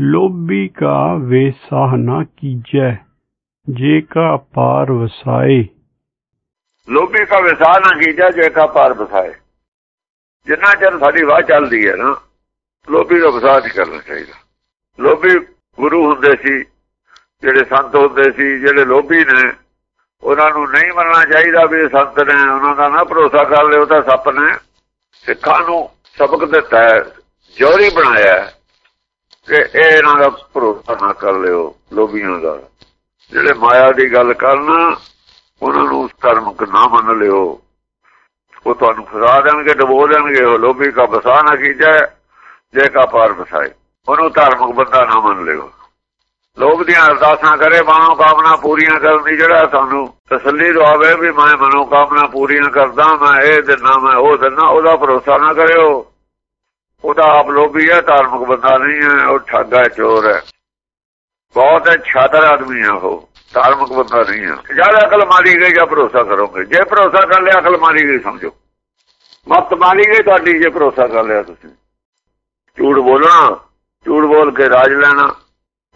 ਲੋਭੀ ਕਾ ਵੇਸਾਹ ਨਾ ਕੀਜੈ, ਜੇ ਕਾ ਪਾਰ ਵਸਾਏ। ਲੋਭੀ ਕਾ ਵਿਸਾਰ ਨਾ ਕੀਜੈ, ਜੇ ਕਾ ਪਾਰ ਵਸਾਏ। ਜਿੰਨਾ ਚਿਰ ਸਾਡੀ ਵਾਹ ਚੱਲਦੀ ਹੈ ਨਾ, ਲੋਭੀ ਦਾ ਵਿਸਾਰ ਨਹੀਂ ਕਰਨਾ ਚਾਹੀਦਾ। ਲੋਭੀ ਗੁਰੂ ਹੁੰਦੇ ਸੀ, ਜਿਹੜੇ ਸੰਤ ਹੁੰਦੇ ਸੀ, ਜਿਹੜੇ ਲੋਭੀ ਨੇ, ਉਹਨਾਂ ਨੂੰ ਨਹੀਂ ਮੰਨਣਾ ਚਾਹੀਦਾ ਵੀ ਸੰਤ ਨੇ, ਉਹਨਾਂ ਦਾ ਨਾ ਭਰੋਸਾ ਕਰ ਲਿਓ ਤਾਂ ਸੱਪ ਨੇ। ਸਿੱਖਾਂ ਨੂੰ ਸਬਕ ਦਿੱਤਾ ਹੈ ਜੋਰੀ ਬਣਾਇਆ ਹੈ ਇਹ ਇਹਨਾਂ ਦਾ ਭਰੋਸਾ ਨਾ ਕਰ ਲਿਓ, ਲੋਭੀਆਂ ਦਾ। ਜਿਹੜੇ ਮਾਇਆ ਦੀ ਗੱਲ ਕਰਨ, ਉਹਨਾਂ ਨੂੰ ਉਸ ਨਾ ਮੰਨ ਲਿਓ। ਉਹ ਤੁਹਾਨੂੰ ਫਸਾ ਦੇਣਗੇ, ਡਬੋ ਦੇਣਗੇ, ਉਹ ਲੋਭੀ ਕਾ ਬਸਾ ਨਾ ਕੀਜੈ, ਜੇ ਕਾ ਪਾਰ ਬਸਾਏ ਉਹਨੂੰ ਧਾਰਮਿਕ ਬੰਦਾ ਨਾ ਮੰਨ ਲਿਓ। ਲੋਭ ਦੀਆਂ ਅਰਦਾਸਾਂ ਕਰੇ ਬਾਣੋ ਕਾਮਨਾ ਪੂਰੀਆਂ ਕਰਨ ਦੀ ਜਿਹੜਾ ਸਾਨੂੰ ਤਸੱਲੀ ਦਵਾਵੇ ਵੀ ਮੈਂ ਮਨੋ ਕਾਮਨਾ ਪੂਰੀਆਂ ਕਰਦਾ, ਮੈਂ ਇਹ ਦਿਨਾ ਮੈਂ ਉਹ ਦਿਨਾ ਉਹਦਾ ਭਰੋਸਾ ਨਾ ਕਰਿਓ। ਉਹਦਾ ਆਪ ਲੋਭੀ ਹੈ ਧਾਰਮਿਕ ਬੰਦਾ ਨਹੀਂ ਹੈ, ਉਹ ਠੱਗਾ ਚੋਰ ਹੈ। ਬਹੁਤ ਛਾਤਰ ਆਦਮੀ ਹੈ ਉਹ ਧਾਰਮਿਕ ਬੰਦਾ ਨਹੀਂ ਹੈ। ਜ਼ਿਆਦਾ ਅਕਲ ਮਾਰੀ ਗਈ ਜਾਂ ਭਰੋਸਾ ਕਰੋਗੇ। ਜੇ ਭਰੋਸਾ ਕਰ ਲਿਆ, ਅਕਲ ਮਾਰੀ ਗਈ, ਸਮਝੋ। ਮਤ ਮਾਰੀ ਗਈ ਤੁਹਾਡੀ, ਜੇ ਭਰੋਸਾ ਕਰ ਲਿਆ ਤੁਸੀਂ। ਝੂਠ ਬੋਲਣਾ, ਝੂਠ ਬੋਲ ਕੇ ਰਾਜ ਲੈਣਾ,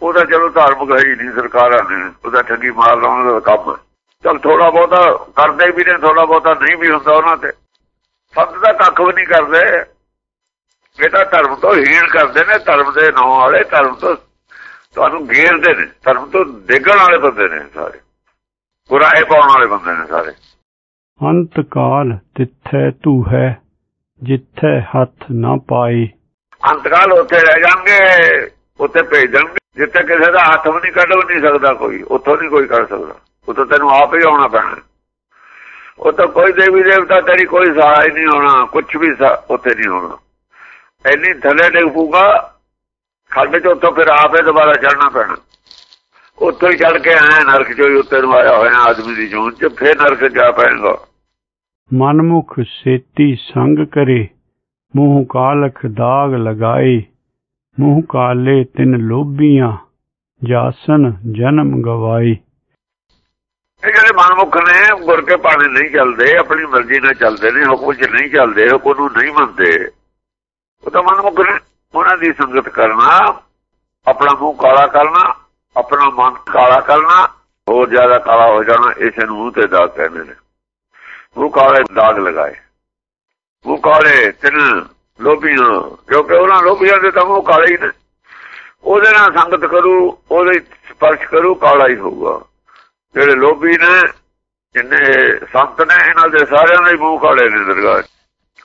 ਉਹਦਾ ਚਲੋ ਧਾਰਮਿਕ ਹੈ ਹੀ ਨਹੀਂ, ਸਰਕਾਰਾਂ ਨੇ। ਉਹਦਾ ਠੱਗੀ ਮਾਰ ਲਾਉਣ ਦਾ ਕੰਮ ਚਲ ਥੋੜਾ ਬਹੁਤਾ ਕਰਦੇ ਵੀ ਨੇ ਥੋੜਾ ਬਹੁਤਾ ਨਹੀਂ ਵੀ ਹੁੰਦਾ ਉਹਨਾਂ ਤੇ। ਸਭ ਦਾ ਕੱਖ ਵੀ ਨਹੀਂ ਕਰਦੇ। ਇਹ ਤਾਂ ਧਰਮ ਤੋਂ ਹੀਣ ਕਰਦੇ ਨੇ ਧਰਮ ਦੇ ਨਾਂ ਵਾਲੇ ਧਰਮ ਤੋਂ ਤੁਹਾਨੂੰ ਘੇਰਦੇ ਨੇ ਧਰਮ ਤੋਂ ਡੇਗਣ ਵਾਲੇ ਬੰਦੇ ਨੇ ਸਾਰੇ। ਗੁਰਾਏ ਪਾਉਣ ਵਾਲੇ ਬੰਦੇ ਨੇ ਸਾਰੇ। ਅੰਤ ਕਾਲ ਤਿੱਥੈ ਤੂ ਹੈ ਜਿੱਥੈ ਹੱਥ ਨਾ ਪਾਏ। ਅੰਤਕਾਲ ਉੱਥੇ ਰਹਿ ਜਾਣਗੇ ਉੱਥੇ ਭੇਜ ਦੇਣਗੇ। ਜਿੱਥੇ ਕਿਸੇ ਦਾ ਹੱਥ ਵੀ ਨਹੀਂ ਕੱਢ ਨਹੀਂ ਸਕਦਾ ਕੋਈ ਉੱਥੋਂ ਨਹੀਂ ਕੋਈ ਕਰ ਸਕਦਾ। ਉੱਥੋਂ ਤੈਨੂੰ ਆਪ ਹੀ ਆਉਣਾ ਪੈਣਾ। ਤਾਂ ਕੋਈ ਦੇਵੀ ਦੇਵਤਾ ਤੇਰੀ ਕੋਈ ਸਹਾਰਾ ਹੀ ਨਹੀਂ ਹੋਣਾ ਕੁਝ ਵੀ ਉੱਥੇ ਨਹੀਂ ਹੋਣਾ ਐਨੀ ਥੱਲੇ ਡਿੱਗ ਪੂਗਾ ਖੱਡ ਚ ਉੱਥੋਂ ਫਿਰ ਆਪੇ ਦੁਬਾਰਾ ਚੜਨਾ ਪੈਣਾ। ਉੱਥੋਂ ਹੀ ਚੜ ਕੇ ਆਇਆ ਨਰਕ ਚੋਂ ਹੀ ਉੱਤੇ ਨੂੰ ਆਇਆ ਹੋਇਆ ਆਦਮੀ ਦੀ ਜੂਨ ਚ ਫਿਰ ਨਰਕ ਜਾ ਪੈਣਗਾ। ਮਨਮੁਖ ਸੇਤੀ ਸੰਗ ਕਰੇ ਮੂੰਹ ਕਾਲਖ ਦਾਗ ਲਗਾਏ ਮੂੰਹ ਕਾਲੇ ਤਿਨ ਲੋਭੀਆਂ ਜਾਸਨ ਜਨਮ ਗਵਾਈ ਇਹ ਜਿਹੜੇ ਮਨਮੁਖ ਨੇ ਗੁਰ ਕੇ ਪਾਣੇ ਨਹੀਂ ਚੱਲਦੇ ਆਪਣੀ ਮਰਜ਼ੀ ਨਾਲ ਚੱਲਦੇ ਨੇ ਹੁਕਮ 'ਚ ਨਹੀਂ ਚੱਲਦੇ ਹੁਕਮ ਨੂੰ ਨਹੀਂ ਮੰਨਦੇ। ਉਹ ਤਾਂ ਮਨਮੁਖ ਨੇ ਉਹਨਾਂ ਦੀ ਸੰਗਤ ਕਰਨਾ, ਆਪਣਾ ਮੂੰਹ ਕਾਲਾ ਕਰਨਾ, ਆਪਣਾ ਮਨ ਕਾਲਾ ਕਰਨਾ, ਹੋਰ ਜ਼ਿਆਦਾ ਕਾਲਾ ਹੋ ਜਾਣਾ, ਇਸੇ ਨੂੰ ਮੂੰਹ ਤੇ ਦਾਗ ਕਹਿੰਦੇ ਨੇ। ਮੂੰਹ ਕਾਲੇ ਦਾਗ ਲਗਾਏ। ਮੂੰਹ ਕਾਲੇ ਤਿੰਨ ਲੋਭੀਆਂ, ਕਿਉਂਕਿ ਉਹਨਾਂ ਲੋਭੀਆਂ ਦੇ ਤਾਂ ਮੂੰਹ ਕਾਲੇ ਹੀ ਨੇ। ਉਹਦੇ ਨਾਲ ਸੰਗਤ ਕਰੂ, ਉਹਦੇ ਸਪਰਸ਼ ਕਰੂ, ਕਾਲਾ ਹੀ ਹੋਊਗਾ। ਜਿਹੜੇ ਲੋਭੀ ਨੇ, ਜਿੰਨੇ ਸੰਤ ਨੇ, ਇਹਨਾਂ ਦੇ ਸਾਰਿਆਂ ਦੇ ਮੂੰਹ ਕਾਲੇ ਨੇ ਦਰਗਾਹ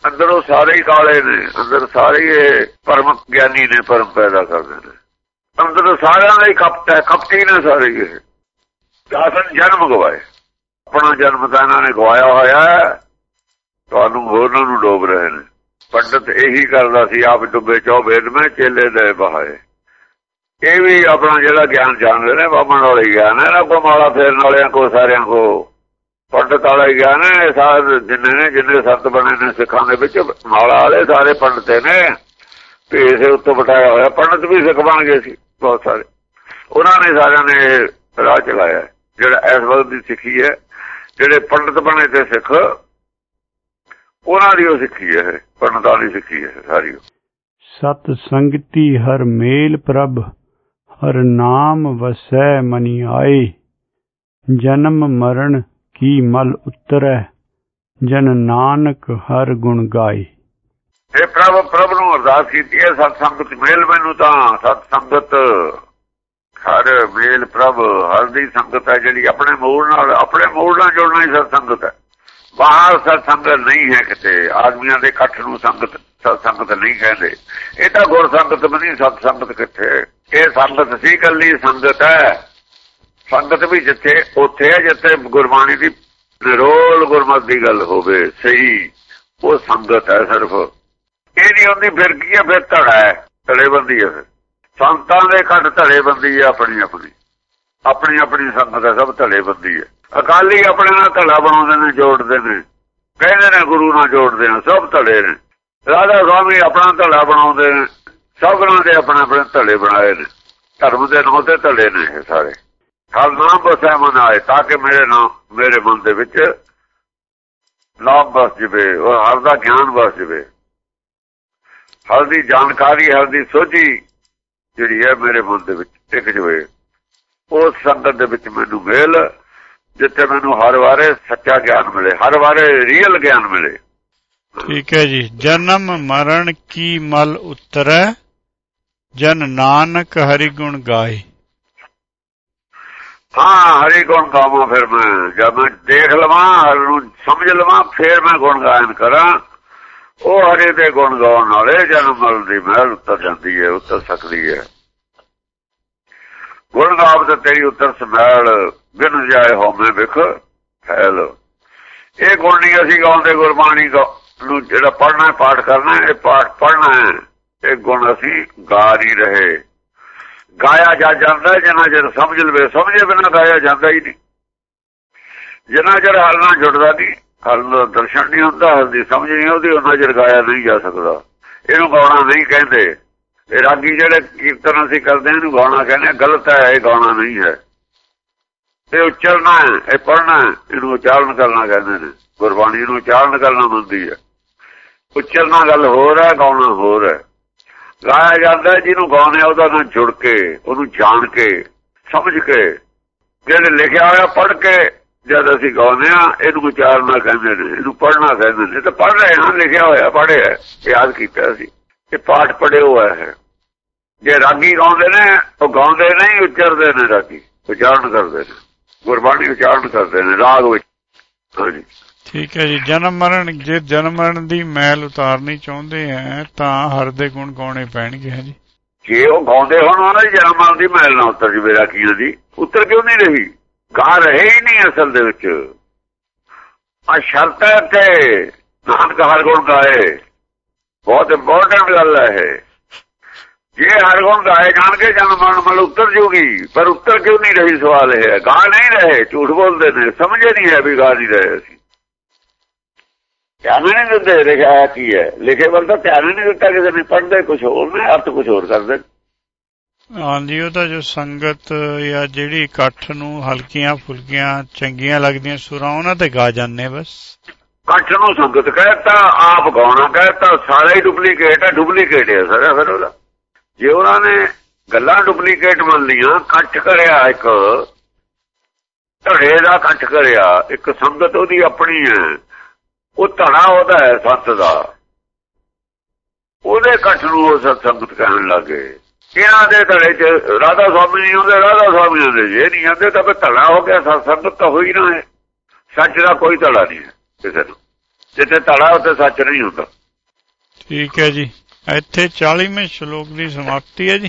ਅੰਦਰੋਂ ਸਾਰੇ ਹੀ ਕਾਲੇ ਨੇ, ਅੰਦਰ ਸਾਰੇ ਹੀ ਪਰਮ ਗਿਆਨੀ ਨੇ, ਪਰਮ ਪੈਦਾ ਕਰਦੇ ਨੇ। ਅੰਦਰ ਸਾਰਿਆਂ ਦਾ ਹੀ ਕਪਟ ਹੈ, ਕਪਟੀ ਨੇ ਸਾਰੇ ਇਹ। ਦਾਸਨ ਜਨਮ ਗਵਾਏ। ਆਪਣਾ ਜਨਮ ਤਾਂ ਇਹਨਾਂ ਨੇ ਗਵਾਇਆ ਹੋਇਆ ਤੁਹਾਨੂੰ ਹੋਰਾਂ ਨੂੰ ਡੋਬ ਰਹੇ ਨੇ। ਪੰਡਤ ਇਹੀ ਕਰਦਾ ਸੀ, ਆਪ ਡੁੱਬੇ ਚੋ ਵੇਦ ਮੈਂ, ਚੇਲੇ ਦੇ ਬਹਾਏ। ਇਹ ਵੀ ਆਪਣਾ ਜਿਹੜਾ ਗਿਆਨ ਜਾਣਦੇ ਨੇ ਬਾਬਣ ਵਾਲੇ ਗਿਆਨ ਹੈ ਨਾ ਕੋ ਮਾਲਾ ਫੇਰਨ ਵਾਲਿਆਂ ਕੋ ਸਾਰਿਆਂ ਕੋ ਪੰਡਤ ਵਾਲੇ ਗਿਆਨ ਹੈ ਸਾਰੇ ਜਿੰਨੇ ਨੇ, ਜਿੰਨੇ ਸੰਤ ਬਣੇ ਨੇ ਸਿੱਖਾਂ ਦੇ ਵਿੱਚ, ਮਾਲਾ ਵਾਲੇ ਸਾਰੇ ਪੰਡਤੇ ਨੇ। ਭੇਸੇ ਉੱਤੇ ਬਿਠਾਇਆ ਹੋਇਆ, ਪੰਡਤ ਵੀ ਸਿੱਖ ਬਣ ਗਏ ਸੀ, ਬਹੁਤ ਸਾਰੇ। ਉਹਨਾਂ ਨੇ ਸਾਰਿਆਂ ਨੇ ਰਾਹ ਚਲਾਇਆ, ਜਿਹੜਾ ਇਸ ਵਕਤ ਦੀ ਸਿੱਖੀ ਹੈ, ਜਿਹੜੇ ਪੰਡਤ ਬਣੇ ਤੇ ਸਿੱਖ, ਉਹਨਾਂ ਦੀ ਉਹ ਸਿੱਖੀ ਹੈ, ਪੰਡਤਾਂ ਦੀ ਸਿੱਖੀ ਹੈ, ਸਾਰੀ ਸਤ ਸੰਗਤੀ ਹਰ ਮੇਲ ਪ੍ਰਭ, ਹਰ ਨਾਮ ਵਸੈ ਮਨੀ ਆਏ। ਜਨਮ ਮਰਨ ਕੀ ਮਲ ਉਤਰੈ, ਜਨ ਨਾਨਕ ਹਰ ਗੁਣ ਗਾਏ ਇਹ ਪ੍ਰਭ ਪ੍ਰਭ ਨੂੰ ਅਰਦਾਸ ਕੀਤੀ ਹੈ ਸਤ ਸੰਗਤ ਮੇਲ ਮੈਨੂੰ ਤਾਂ ਸਤ ਸੰਗਤ ਹਰ ਮੇਲ ਪ੍ਰਭ, ਹਰ ਦੀ ਸੰਗਤ ਹੈ ਜਿਹੜੀ ਆਪਣੇ ਮੂਲ ਨਾਲ, ਆਪਣੇ ਮੂਲ ਨਾਲ ਜੁੜਨਾ ਹੀ ਸਤ ਸੰਗਤ ਹੈ। ਬਾਹਰ ਸਤ ਸੰਗਤ ਨਹੀਂ ਹੈ ਕਿਤੇ, ਆਦਮੀਆਂ ਦੇ ਇਕੱਠ ਨੂੰ ਸੰਗਤ ਸਤ ਸੰਗਤ ਨਹੀਂ ਕਹਿੰਦੇ। ਇਹ ਤਾਂ ਗੁਰ ਸੰਗਤ ਬਣੀ ਸਤ ਸੰਗਤ ਕਿੱਥੇ? ਇਹ ਸੰਗਤ ਸੀ ਕੱਲੀ ਸੰਗਤ ਹੈ। ਸੰਗਤ ਵੀ ਜਿੱਥੇ, ਉੱਥੇ ਹੈ ਜਿੱਥੇ ਗੁਰਬਾਣੀ ਦੀ ਨਿਰੋਲ ਗੁਰਮਤਿ ਦੀ ਗੱਲ ਹੋਵੇ, ਸਹੀ, ਉਹ ਸੰਗਤ ਹੈ ਸਿਰਫ। ਇਹ ਨਹੀਂ ਹੁੰਦੀ ਫਿਰ ਕੀ ਹੈ ਫਿਰ ਧੜਾ ਹੈ, ਧੜੇਬੰਦੀ ਹੈ ਫਿਰ। ਸੰਤਾਂ ਦੇ ਘੱਟ ਧੜੇਬੰਦੀ ਹੈ ਆਪਣੀ ਆਪਣੀ। ਆਪਣੀ ਆਪਣੀ ਸੰਗਤ ਹੈ, ਸਭ ਧੜੇਬੰਦੀ ਹੈ। ਅਕਾਲੀ ਆਪਣੇ ਨਾਲ ਧੜਾ ਬਣਾਉਂਦੇ ਨੇ, ਜੋੜਦੇ ਨੇ। ਕਹਿੰਦੇ ਨੇ ਗੁਰੂ ਨਾਲ ਜੋੜਦੇ ਨੇ, ਸਭ ਧੜੇ ਨੇ। ਰਾਧਾ ਸਵਾਮੀ ਆਪਣਾ ਧੜਾ ਬਣਾਉਂਦੇ ਨੇ, ਸਭ ਸਭਨਾਂ ਦੇ ਆਪਣੇ ਆਪਣੇ ਧੜੇ ਬਣਾਏ ਨੇ। ਧਰਮ ਦੇ ਨਾਂ ਤੇ ਧੜੇ ਨੇ ਇਹ ਸਾਰੇ। ਹਰ ਨਾਮ ਬਸੈ ਮਨ ਆਏ ਤਾਂ ਕਿ ਮੇਰੇ ਨਾਮ ਮੇਰੇ ਮਨ ਦੇ ਵਿੱਚ ਨਾਮ ਬਸ ਜਵੇ ਉਹ ਹਰ ਦਾ ਗਿਆਨ ਬਸ ਜਵੇ। ਹਰ ਦੀ ਜਾਣਕਾਰੀ, ਹਰ ਦੀ ਸੋਝੀ ਜਿਹੜੀ ਹੈ ਮੇਰੇ ਮਨ ਦੇ ਵਿੱਚ ਟਿਕ ਜਵੇ। ਉਸ ਸੰਗਤ ਦੇ ਵਿੱਚ ਮੈਨੂੰ ਮੇਲ, ਜਿੱਥੇ ਮੈਨੂੰ ਹਰ ਵਾਰੇ ਸੱਚਾ ਗਿਆਨ ਮਿਲੇ, ਹਰ ਵਾਰੇ ਰੀਅਲ ਗਿਆਨ ਮਿਲੇ। ਠੀਕ ਹੈ ਜੀ। ਜਨਮ ਮਰਨ ਕੀ ਮਲ ਉਤਰੈ? ਜਨ ਨਾਨਕ ਹਰੀ ਗੁਣ ਗਾਏ। ਹਾਂ, ਹਰੀ ਗੁਣ ਗਾਵਾਂ ਫਿਰ ਮੈਂ। ਜਦ ਮੈਂ ਦੇਖ ਲਵਾਂ, ਹਰ ਨੂੰ ਸਮਝ ਲਵਾਂ, ਫਿਰ ਮੈਂ ਗੁਣ ਗਾਇਨ ਕਰਾਂ। ਉਹ ਹਰੇ ਦੇ ਗੁਣ ਗਾਉਣ ਨਾਲੇ ਜਨਮ ਮਰਨ ਦੀ ਮਹਿਲ ਉੱਤਰ ਜਾਂਦੀ ਹੈ, ਉੱਤਰ ਸਕਦੀ ਹੈ। ਗੁਣ ਗਾਵ ਤੇ ਤੇਰੀ ਉੱਤਰ ਸਮੈਲ, ਬਿਨ ਜਾਏ ਹੋਵੇਂ ਵਿਖ ਫੈਲ। ਇਹ ਗੁਣ ਨਹੀਂ ਅਸੀਂ ਗਾਉਂਦੇ, ਗੁਰਬਾਣੀ ਨੂੰ ਜਿਹੜਾ ਪੜਨਾ ਪਾਠ ਕਰਨਾ, ਇਹ ਪਾਠ ਪੜਨਾ ਹੈ। ਇਹ ਗੁਣ ਅਸੀਂ ਗਾ ਨਹੀਂ ਰਹੇ। ਗਾਇਆ ਜਾ ਜਾਂਦਾ ਜਿੰਨਾ ਚਿਰ ਸਮਝ ਲਵੇ, ਸਮਝੇ ਬਿਨਾ ਗਾਇਆ ਜਾਂਦਾ ਹੀ ਨਹੀਂ। ਜਿੰਨਾ ਚਿਰ ਹਲ ਨਾਲ ਜੁੜਦਾ ਨਹੀਂ, ਹਲ ਦਾ ਦਰਸ਼ਨ ਨਹੀਂ ਹੁੰਦਾ, ਹਲ ਦੀ ਸਮਝ ਨਹੀਂ ਆਉਂਦੀ ਉਹਨਾਂ ਚਿਰ ਗਾਇਆ ਨਹੀਂ ਜਾ ਸਕਦਾ। ਇਹਨੂੰ ਗਾਉਣਾ ਨਹੀਂ ਕਹਿੰਦੇ। ਇਹ ਰਾਗੀ ਜਿਹੜੇ ਕੀਰਤਨ ਅਸੀਂ ਕਰਦੇ ਇਹਨੂੰ ਗਾਉਣਾ ਕਹਿੰਦੇ ਗਲਤ ਹੈ, ਇਹ ਗਾਉਣਾ ਨਹੀਂ ਹੈ। ਇਹ ਉਚਰਨਾ ਹੈ, ਇਹ ਪੜਨਾ ਇਹਨੂੰ ਉਚਾਰਨ ਕਰਨਾ ਕਹਿੰਦੇ ਨੇ। ਗੁਰਬਾਣੀ ਨੂੰ ਉਚਾਰਨ ਕਰਨਾ ਮੰਨਦੀ ਹੈ। ਉਚਰਨਾ ਗੱਲ ਹੋਰ ਹੈ, ਗਾਉਣਾ ਹੋਰ ਹੈ। ਗਾਇਆ ਜਾਂਦਾ ਜਿਹਨੂੰ ਗਾਉਣੇ ਉਹਦਾ ਨਾਲ ਜੁੜ ਕੇ, ਉਹਨੂੰ ਜਾਣ ਕੇ, ਸਮਝ ਕੇ ਜਿਹੜੇ ਲਿਖਿਆ ਹੋਇਆ ਪੜ੍ਹ ਕੇ, ਜਦ ਅਸੀਂ ਗਾਉਂਦੇ ਆ, ਇਹਨੂੰ ਉਚਾਰਨਾ ਕਹਿੰਦੇ ਨੇ, ਇਹਨੂੰ ਪੜ੍ਹਨਾ ਕਹਿੰਦੇ ਨੇ ਤਾਂ ਪੜ੍ਹ ਰਹੇ ਹਾਂ ਲਿਖਿਆ ਹੋਇਆ ਪੜ੍ਹਿਆ ਯਾਦ ਕੀਤਾ ਸੀ ਇਹ ਪਾਠ ਪੜਿਆ ਹੋਇਆ ਹੈ। ਜੇ ਰਾਗੀ ਗਾਉਂਦੇ ਨੇ, ਉਹ ਗਾਉਂਦੇ ਨਹੀਂ, ਉਚਰਦੇ ਨੇ ਰਾਗੀ, ਉਚਾਰਨ ਕਰਦੇ ਨੇ, ਗੁਰਬਾਣੀ ਉਚਾਰਨ ਕਰਦੇ ਨੇ, ਰਾਗ ਵਿੱਚ ਹਾਂਜੀ। ਠੀਕ ਹੈ ਜੀ। ਜਨਮ ਮਰਨ, ਜੇ ਜਨਮ ਮਰਨ ਦੀ ਮੈਲ ਉਤਾਰਨੀ ਚਾਹੁੰਦੇ ਆ ਤਾਂ ਹਰ ਦੇ ਗੁਣ ਗਾਉਣੇ ਪੈਣਗੇ, ਹੈ ਜੀ। ਜੇ ਉਹ ਗਾਉਂਦੇ ਹੋਣ, ਉਹਨਾਂ ਦੀ ਜਨਮ ਮਰਨ ਦੀ ਮੈਲ ਨਾ ਉਤਰ ਜਵੇ ਰਾਗੀਆਂ ਦੀ ਉਤਰ ਕਿਉਂ ਨਹੀਂ ਰਹੀ? ਗਾ ਰਹੇ ਹੀ ਨਹੀਂ ਅਸਲ ਦੇ ਵਿੱਚ। ਆ ਸ਼ਰਤ ਹੈ ਕਿ ਨਾਨਕ ਹਰ ਗੁਣ ਗਾਏ। ਬਹੁਤ ਇੰਪੋਰਟੈਂਟ ਗੱਲ ਹੈ ਇਹ। ਜੇ ਹਰ ਗੁਣ ਗਾਏ ਜਾਣ ਕੇ ਜਨਮ ਮਰਨ, ਮਲ ਉਤਰ ਜੂਗੀ। ਪਰ ਉਤਰ ਕਿਉਂ ਨਹੀਂ ਰਹੀ ਸਵਾਲ ਇਹ ਹੈ। ਗਾ ਨਹੀਂ ਰਹੇ, ਝੂਠ ਬੋਲਦੇ ਨੇ। ਸਮਝੇ ਨਹੀਂ ਹੈ ਵੀ ਗਾ ਨਹੀਂ ਰਹੇ ਅਸੀਂ। ਧਿਆਨ ਨਹੀਂ ਦਿੰਦੇ ਲਿਖਿਆ ਕੀ ਹੈ? ਲਿਖੇ ਵੱਲ ਤਾਂ ਧਿਆਨ ਨਹੀਂ ਦਿੱਤਾ ਕਿਸੇ ਨੇ ਪੜ੍ਹਦੇ ਕੁਝ ਹੋਰ ਨੇ ਅਰਥ ਕੁਝ ਹੋਰ ਕਰਦੇ ਹਾਂਜੀ ਉਹ ਤਾਂ ਜੋ ਸੰਗਤ ਜਾਂ ਜਿਹੜੀ ਇਕੱਠ ਨੂੰ ਹਲਕੀਆਂ ਫੁਲਕੀਆਂ ਚੰਗੀਆਂ ਲੱਗਦੀਆਂ ਸੁਰਾਂ ਉਹਨਾਂ ਤੇ ਗਾ ਜਾਂਦੇ ਬਸ। ਇਕੱਠ ਨੂੰ ਸੰਗਤ ਕਹਿਤਾ ਆਪ ਗਾਉਣਾ ਕਹਿਤਾ ਸਾਰਾ ਹੀ ਡੁਪਲੀਕੇਟ ਹੈ ਡੁਪਲੀਕੇਟ ਹੈ ਸਾਰਾ ਫਿਰ ਉਹਦਾ। ਜੇ ਉਹਨਾਂ ਨੇ ਗੱਲਾਂ ਡੁਪਲੀਕੇਟ ਮੰਨ ਲੀਆਂ ਇਕੱਠ ਕਰਿਆ ਇੱਕ ਧੜੇ ਦਾ ਇਕੱਠ ਕਰਿਆ ਇੱਕ ਸੰਗਤ ਉਹਦੀ ਆਪਣੀ ਹੈ। ਉਹ ਧੜਾ ਉਹਦਾ ਹੈ ਸੰਤ ਦਾ। ਉਹਦੇ ਇਕੱਠ ਨੂੰ ਉਹ ਸੰਗਤ ਕਹਿਣ ਲੱਗੇ। ਇਹਨਾਂ ਦੇ ਧੜੇ 'ਚ ਰਾਧਾ ਸਵਾਮੀ ਨਹੀਂ ਹੁੰਦੇ, ਰਾਧਾ ਸਵਾਮੀ ਹੁੰਦੇ। ਜੇ ਨਹੀਂ ਹੁੰਦੇ ਤਾਂ ਫਿਰ ਧੜਾ ਹੋ ਗਿਆ ਸੰਗਤ ਤਾਂ ਹੋਈ ਨਾ ਹੈ। ਸੱਚ ਦਾ ਕੋਈ ਧੜਾ ਨਹੀਂ ਹੈ ਕਿਸੇ ਨੂੰ। ਜਿੱਥੇ ਧੜਾ, ਉੱਥੇ ਸੱਚ ਨਹੀਂ ਹੁੰਦਾ। ਠੀਕ ਹੈ ਜੀ। ਇੱਥੇ 40ਵੇਂ ਸ਼ਲੋਕ ਦੀ ਸਮਾਪਤੀ ਹੈ ਜੀ।